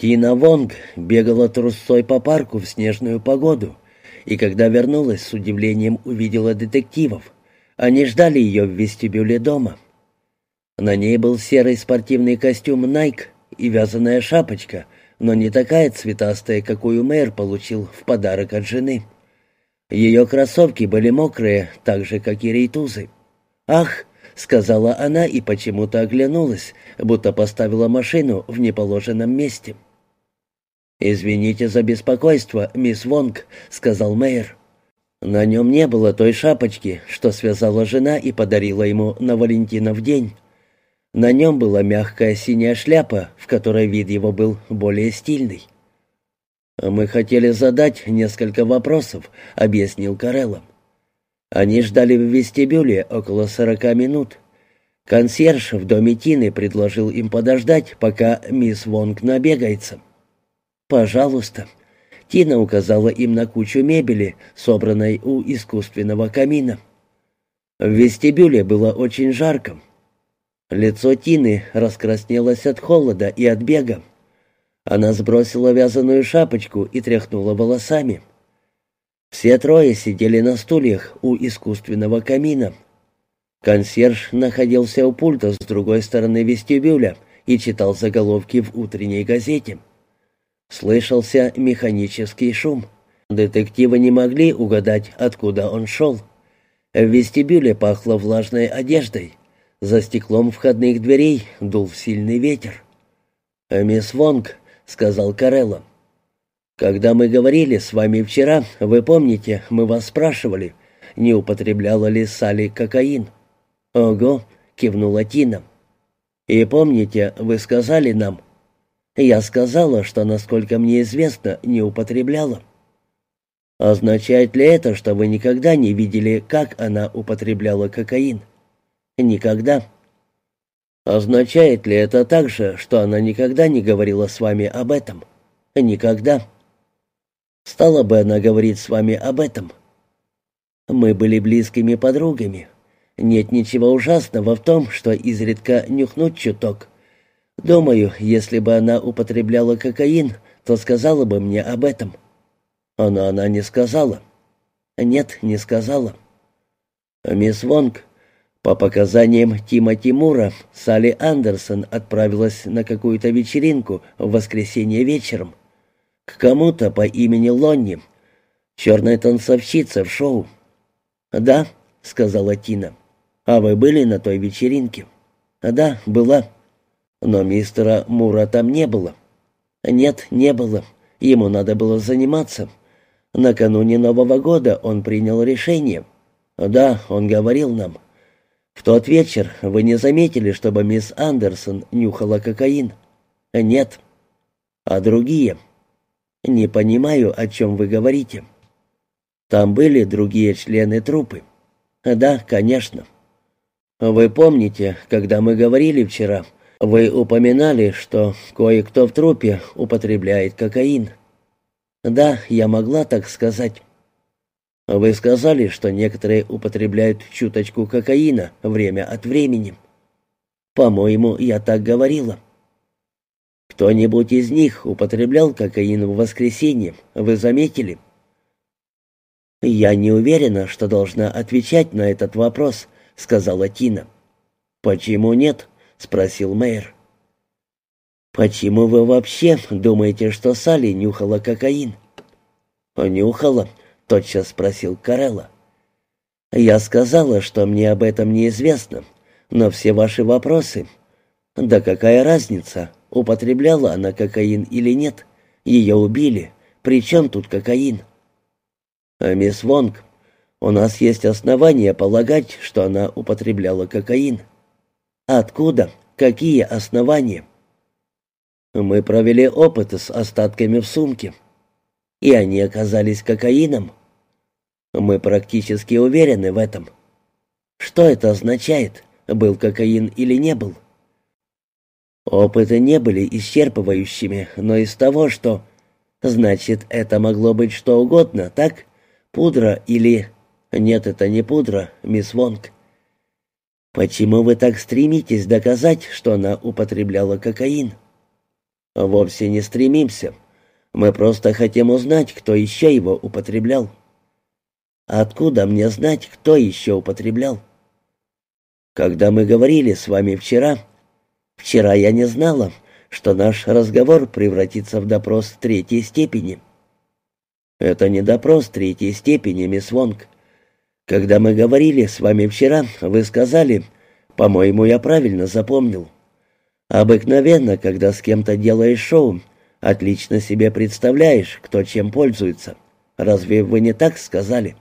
Тина Вонг бегала трусцой по парку в снежную погоду, и когда вернулась, с удивлением увидела детективов. Они ждали ее в вестибюле дома. На ней был серый спортивный костюм Nike и вязаная шапочка, но не такая цветастая, какую мэр получил в подарок от жены. Ее кроссовки были мокрые, так же, как и рейтузы. «Ах!» — сказала она и почему-то оглянулась, будто поставила машину в неположенном месте. «Извините за беспокойство, мисс Вонг», — сказал мэр. На нем не было той шапочки, что связала жена и подарила ему на Валентинов день. На нем была мягкая синяя шляпа, в которой вид его был более стильный. «Мы хотели задать несколько вопросов», — объяснил Карелло. Они ждали в вестибюле около сорока минут. Консьерж в доме Тины предложил им подождать, пока мисс Вонг набегается. «Пожалуйста». Тина указала им на кучу мебели, собранной у искусственного камина. В вестибюле было очень жарко. Лицо Тины раскраснелось от холода и от бега. Она сбросила вязаную шапочку и тряхнула волосами. Все трое сидели на стульях у искусственного камина. Консьерж находился у пульта с другой стороны вестибюля и читал заголовки в утренней газете. Слышался механический шум. Детективы не могли угадать, откуда он шел. В вестибюле пахло влажной одеждой. За стеклом входных дверей дул сильный ветер. «Мисс Вонг», — сказал Карелло, — «когда мы говорили с вами вчера, вы помните, мы вас спрашивали, не употребляла ли Салли кокаин?» «Ого», — кивнула Тина. «И помните, вы сказали нам, я сказала, что, насколько мне известно, не употребляла. Означает ли это, что вы никогда не видели, как она употребляла кокаин? Никогда. Означает ли это также, что она никогда не говорила с вами об этом? Никогда. Стала бы она говорить с вами об этом? Мы были близкими подругами. Нет ничего ужасного в том, что изредка нюхнуть чуток. Думаю, если бы она употребляла кокаин, то сказала бы мне об этом. Но она не сказала. Нет, не сказала. Мисс Вонг, по показаниям Тима Тимура, Салли Андерсон отправилась на какую-то вечеринку в воскресенье вечером. К кому-то по имени Лонни, черная танцовщица в шоу. «Да», — сказала Тина. «А вы были на той вечеринке?» «Да, была». Но мистера Мура там не было. Нет, не было. Ему надо было заниматься. Накануне Нового года он принял решение. Да, он говорил нам. В тот вечер вы не заметили, чтобы мисс Андерсон нюхала кокаин? Нет. А другие? Не понимаю, о чем вы говорите. Там были другие члены труппы. Да, конечно. Вы помните, когда мы говорили вчера, вы упоминали, что кое-кто в трупе употребляет кокаин. Да, я могла так сказать. Вы сказали, что некоторые употребляют чуточку кокаина время от времени. По-моему, я так говорила. Кто-нибудь из них употреблял кокаин в воскресенье, вы заметили? Я не уверена, что должна отвечать на этот вопрос, сказала Тина. Почему нет? — спросил мэр. «Почему вы вообще думаете, что Салли нюхала кокаин?» «Нюхала?» — тотчас спросил Карелла. «Я сказала, что мне об этом неизвестно, но все ваши вопросы...» «Да какая разница, употребляла она кокаин или нет? Ее убили. При чем тут кокаин?» а «Мисс Вонг, у нас есть основания полагать, что она употребляла кокаин». Откуда? Какие основания? Мы провели опыты с остатками в сумке, и они оказались кокаином. Мы практически уверены в этом. Что это означает, был кокаин или не был? Опыты не были исчерпывающими, но из того, что... Значит, это могло быть что угодно, так? Пудра или... Нет, это не пудра, мисс Вонг. «Почему вы так стремитесь доказать, что она употребляла кокаин?» «Вовсе не стремимся. Мы просто хотим узнать, кто еще его употреблял». «Откуда мне знать, кто еще употреблял?» «Когда мы говорили с вами вчера...» «Вчера я не знала, что наш разговор превратится в допрос третьей степени». «Это не допрос третьей степени, мисс Вонг. Когда мы говорили с вами вчера, вы сказали, по-моему, я правильно запомнил, Обыкновенно, когда с кем-то делаешь шоу, отлично себе представляешь, кто чем пользуется. Разве вы не так сказали?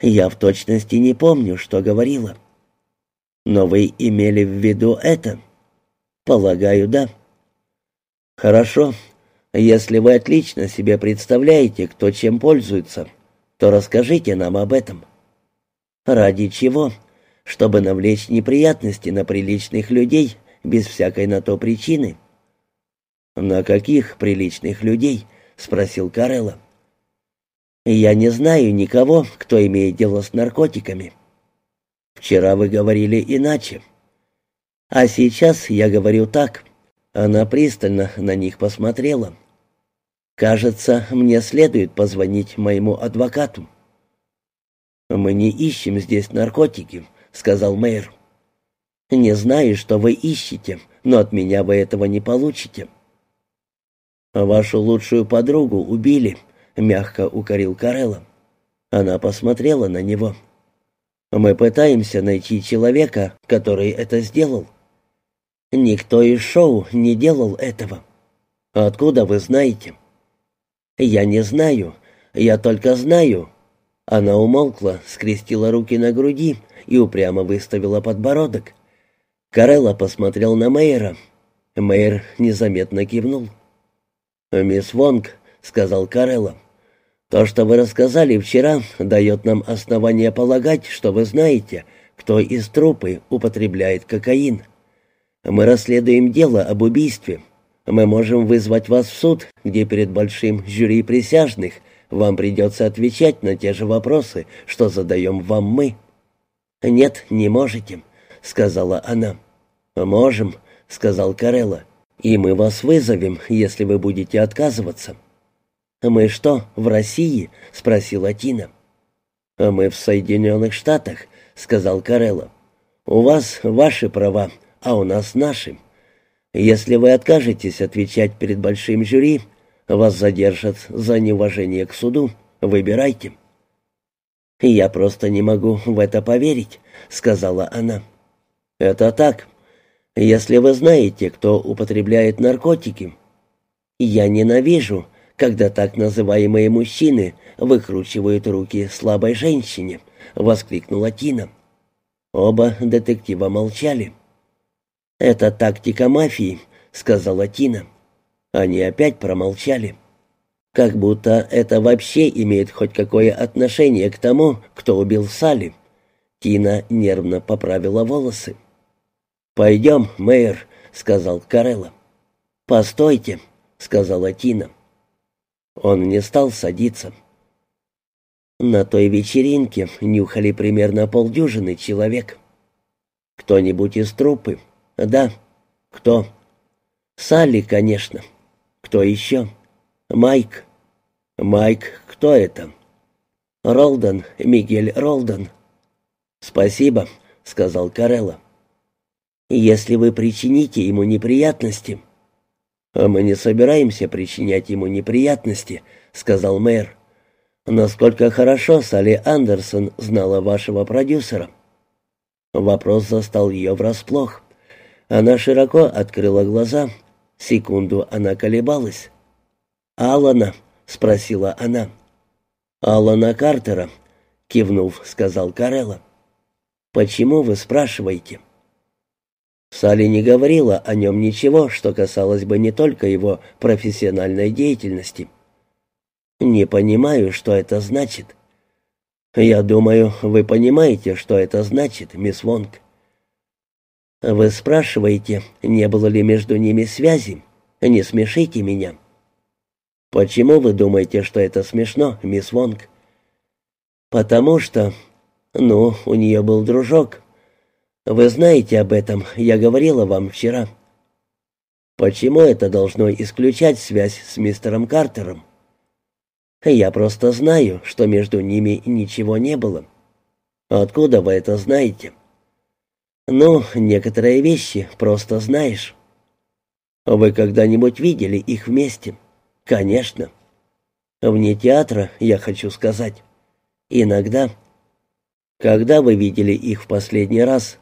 Я в точности не помню, что говорила. Но вы имели в виду это? Полагаю, да. Хорошо. Если вы отлично себе представляете, кто чем пользуется, то расскажите нам об этом. Ради чего? Чтобы навлечь неприятности на приличных людей — без всякой на то причины. «На каких приличных людей?» — спросил Карелла. «Я не знаю никого, кто имеет дело с наркотиками. Вчера вы говорили иначе. А сейчас я говорю так». Она пристально на них посмотрела. «Кажется, мне следует позвонить моему адвокату». «Мы не ищем здесь наркотики», — сказал мэр. Не знаю, что вы ищете, но от меня вы этого не получите». «Вашу лучшую подругу убили», — мягко укорил Карелла. Она посмотрела на него. «Мы пытаемся найти человека, который это сделал». «Никто из шоу не делал этого». «Откуда вы знаете?» «Я не знаю. Я только знаю». Она умолкла, скрестила руки на груди и упрямо выставила подбородок. Карелла посмотрел на Мейера. Мейер незаметно кивнул. «Мисс Вонг», — сказал Карелла, — «то, что вы рассказали вчера, дает нам основание полагать, что вы знаете, кто из трупы употребляет кокаин. Мы расследуем дело об убийстве. Мы можем вызвать вас в суд, где перед большим жюри присяжных вам придется отвечать на те же вопросы, что задаем вам мы». «Нет, не можете», — сказала она. «Можем», — сказал Карелла. «И мы вас вызовем, если вы будете отказываться». «Мы что, в России?» — спросила Тина. «Мы в Соединенных Штатах», — сказал Карелла. «У вас ваши права, а у нас наши. Если вы откажетесь отвечать перед большим жюри, вас задержат за неуважение к суду. Выбирайте». «Я просто не могу в это поверить», — сказала она. «Это так. Если вы знаете, кто употребляет наркотики, я ненавижу, когда так называемые мужчины выкручивают руки слабой женщине», — воскликнула Тина. Оба детектива молчали. «Это тактика мафии», — сказала Тина. Они опять промолчали. Как будто это вообще имеет хоть какое отношение к тому, кто убил Салли. Тина нервно поправила волосы. «Пойдем, мэр», — сказал Карелла. «Постойте», — сказала Тина. Он не стал садиться. На той вечеринке нюхали примерно полдюжины человек. Кто-нибудь из трупы? Да. Кто? Салли, конечно. Кто еще? Майк. Майк, кто это? Ролдон, Мигель Ролдон. Спасибо, сказал Карелла. Если вы причините ему неприятности...» «А мы не собираемся причинять ему неприятности», — сказал мэр. «Насколько хорошо Салли Андерсон знала вашего продюсера?» Вопрос застал ее врасплох. Она широко открыла глаза. Секунду она колебалась. «Алана?» — спросила она. «Алана Картера», — кивнув, сказал Карелла. «Почему вы спрашиваете?» Салли не говорила о нем ничего, что касалось бы не только его профессиональной деятельности. «Не понимаю, что это значит». «Я думаю, вы понимаете, что это значит, мисс Вонг». «Вы спрашиваете, не было ли между ними связи? Не смешите меня». «Почему вы думаете, что это смешно, мисс Вонг?» «Потому что... Ну, у нее был дружок, вы знаете об этом, я говорила вам вчера». Почему это должно исключать связь с мистером Картером? Я просто знаю, что между ними ничего не было. Откуда вы это знаете? Ну, некоторые вещи просто знаешь. Вы когда-нибудь видели их вместе? Конечно. Вне театра, я хочу сказать. Иногда. Когда вы видели их в последний раз?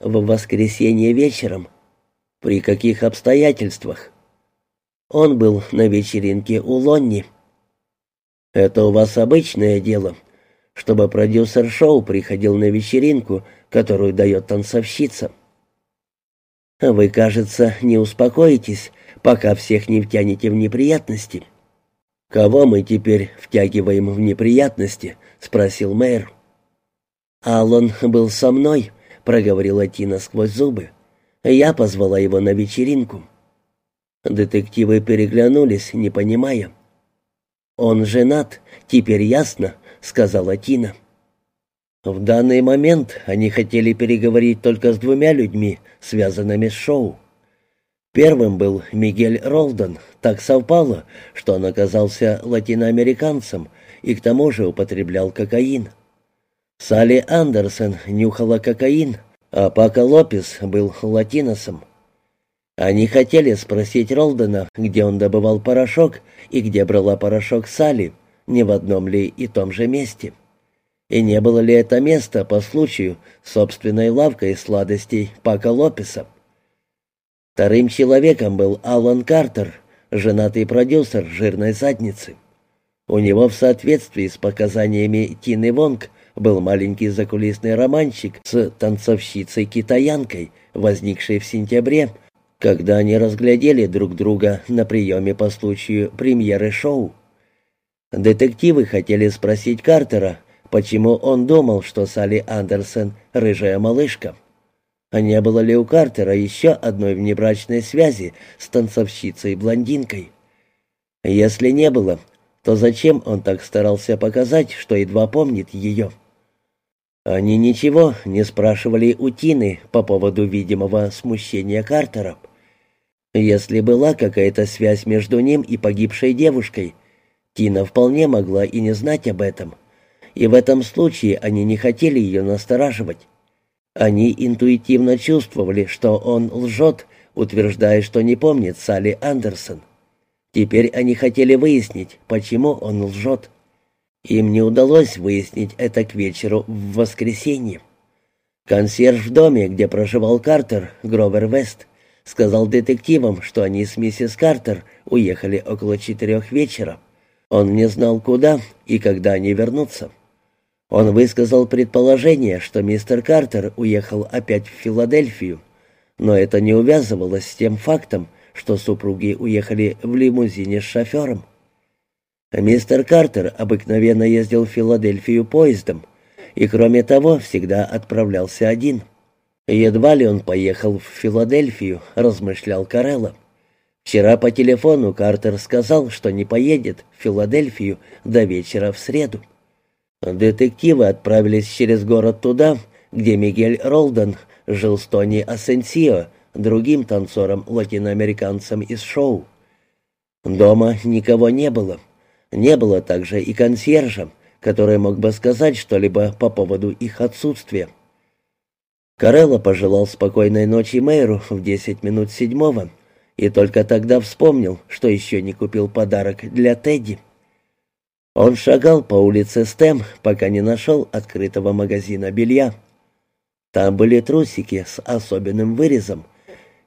В воскресенье вечером. При каких обстоятельствах? Он был на вечеринке у Лонни. Это у вас обычное дело, чтобы продюсер шоу приходил на вечеринку, которую дает танцовщица. Вы, кажется, не успокоитесь, пока всех не втянете в неприятности. Кого мы теперь втягиваем в неприятности? спросил мэр. Аллан был со мной, проговорила Тина сквозь зубы. Я позвала его на вечеринку. Детективы переглянулись, не понимая. «Он женат, теперь ясно», — сказала Тина. В данный момент они хотели переговорить только с двумя людьми, связанными с шоу. Первым был Мигель Ролдон. Так совпало, что он оказался латиноамериканцем и к тому же употреблял кокаин. Салли Андерсон нюхала кокаин, а Пака Лопес был латиносом. Они хотели спросить Ролдена, где он добывал порошок и где брала порошок Салли, не в одном ли и том же месте. И не было ли это место по случаю собственной лавкой сладостей Пака Лопеса. Вторым человеком был Алан Картер, женатый продюсер «Жирной задницы». У него в соответствии с показаниями Тины Вонг был маленький закулисный романчик с танцовщицей-китаянкой, возникшей в сентябре, когда они разглядели друг друга на приеме по случаю премьеры шоу. Детективы хотели спросить Картера, почему он думал, что Салли Андерсон — рыжая малышка. А не было ли у Картера еще одной внебрачной связи с танцовщицей-блондинкой? Если не было, то зачем он так старался показать, что едва помнит ее? Они ничего не спрашивали у Тины по поводу видимого смущения Картера. Если была какая-то связь между ним и погибшей девушкой, Тина вполне могла и не знать об этом. И в этом случае они не хотели ее настораживать. Они интуитивно чувствовали, что он лжет, утверждая, что не помнит Салли Андерсон. Теперь они хотели выяснить, почему он лжет. Им не удалось выяснить это к вечеру в воскресенье. Консьерж в доме, где проживал Картер, Гровер Вест, сказал детективам, что они с миссис Картер уехали около четырех вечера. Он не знал, куда и когда они вернутся. Он высказал предположение, что мистер Картер уехал опять в Филадельфию, но это не увязывалось с тем фактом, что супруги уехали в лимузине с шофером. Мистер Картер обыкновенно ездил в Филадельфию поездом и, кроме того, всегда отправлялся один. Едва ли он поехал в Филадельфию, размышлял Карелла. Вчера по телефону Картер сказал, что не поедет в Филадельфию до вечера в среду. Детективы отправились через город туда, где Мигель Ролден жил с Тони Асенсио, другим танцором-латиноамериканцем из шоу. Дома никого не было. Не было также и консьержа, который мог бы сказать что-либо по поводу их отсутствия. Карелла пожелал спокойной ночи мэру в десять минут седьмого и только тогда вспомнил, что еще не купил подарок для Тедди. Он шагал по улице Стем, пока не нашел открытого магазина белья. Там были трусики с особенным вырезом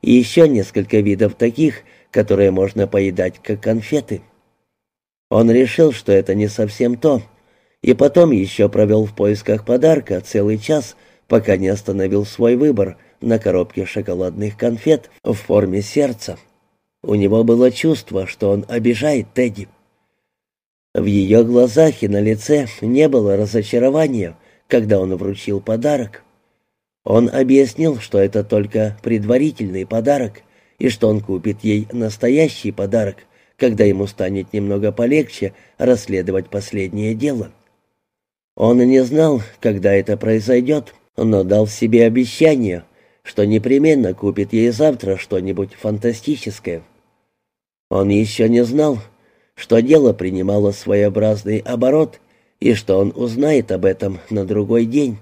и еще несколько видов таких, которые можно поедать как конфеты. Он решил, что это не совсем то, и потом еще провел в поисках подарка целый час, пока не остановил свой выбор на коробке шоколадных конфет в форме сердца. У него было чувство, что он обижает Тедди. В ее глазах и на лице не было разочарования, когда он вручил подарок. Он объяснил, что это только предварительный подарок, и что он купит ей настоящий подарок, когда ему станет немного полегче расследовать последнее дело. Он не знал, когда это произойдет, но дал себе обещание, что непременно купит ей завтра что-нибудь фантастическое. Он еще не знал, что дело принимало своеобразный оборот и что он узнает об этом на другой день,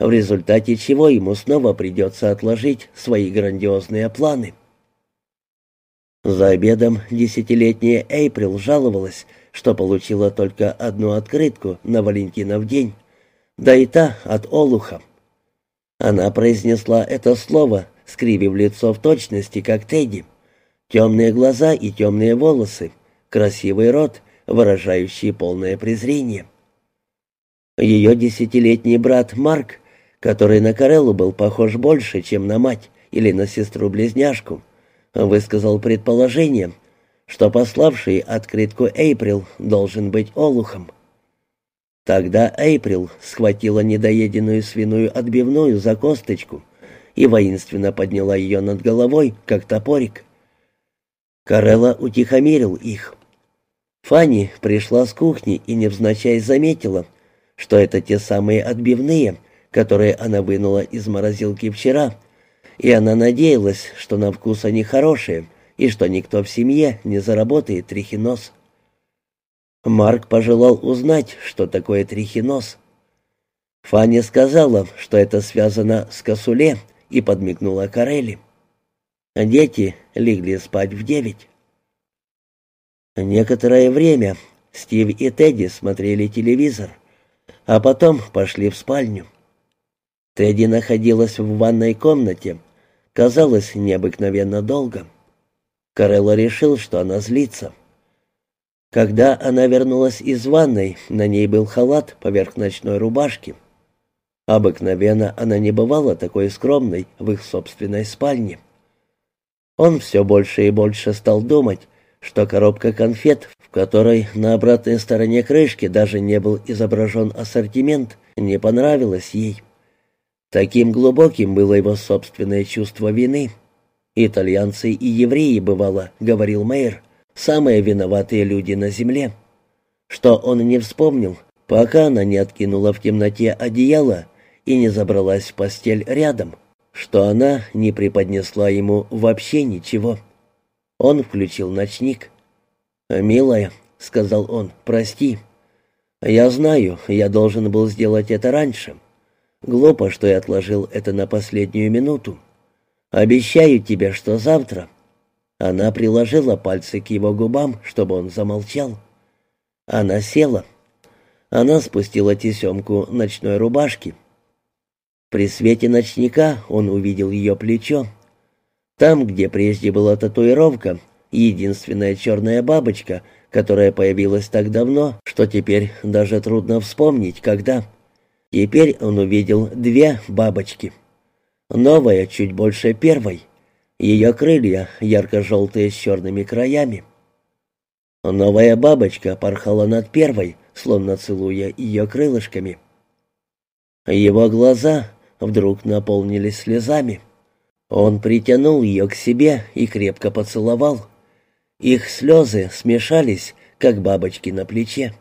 в результате чего ему снова придется отложить свои грандиозные планы. За обедом десятилетняя Эйприл жаловалась, что получила только одну открытку на Валентинов день, да и та от Олуха. Она произнесла это слово, скривив лицо в точности, как Тедди. Темные глаза и темные волосы, красивый рот, выражающий полное презрение. Ее десятилетний брат Марк, который на Кареллу был похож больше, чем на мать или на сестру-близняшку, высказал предположение, что пославший открытку Эйприл должен быть Олухом. Тогда Эйприл схватила недоеденную свиную отбивную за косточку и воинственно подняла ее над головой, как топорик. Карелла утихомирил их. Фанни пришла с кухни и невзначай заметила, что это те самые отбивные, которые она вынула из морозилки вчера, и она надеялась, что на вкус они хорошие и что никто в семье не заработает трихинос. Марк пожелал узнать, что такое трихиноз. Фанни сказала, что это связано с косуле, и подмигнула Карелли. Дети легли спать в девять. Некоторое время Стив и Тедди смотрели телевизор, а потом пошли в спальню. Тедди находилась в ванной комнате, казалось необыкновенно долго. Карелла решил, что она злится. Когда она вернулась из ванной, на ней был халат поверх ночной рубашки. Обыкновенно она не бывала такой скромной в их собственной спальне. Он все больше и больше стал думать, что коробка конфет, в которой на обратной стороне крышки даже не был изображен ассортимент, не понравилась ей. Таким глубоким было его собственное чувство вины. «Итальянцы и евреи, бывало», — говорил мэр, самые виноватые люди на земле. Что он не вспомнил, пока она не откинула в темноте одеяло и не забралась в постель рядом, что она не преподнесла ему вообще ничего. Он включил ночник. «Милая», — сказал он, — «прости. Я знаю, я должен был сделать это раньше. Глупо, что я отложил это на последнюю минуту. Обещаю тебе, что завтра она приложила пальцы к его губам, чтобы он замолчал. Она села. Она спустила тесемку ночной рубашки. При свете ночника он увидел ее плечо. Там, где прежде была татуировка, единственная черная бабочка, которая появилась так давно, что теперь даже трудно вспомнить, когда. Теперь он увидел две бабочки. Новая, чуть больше первой — ее крылья ярко-желтые с черными краями. Новая бабочка порхала над первой, словно целуя ее крылышками. Его глаза вдруг наполнились слезами. Он притянул ее к себе и крепко поцеловал. Их слезы смешались, как бабочки на плече.